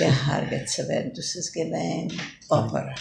Ja har get så været du sizgelen opera.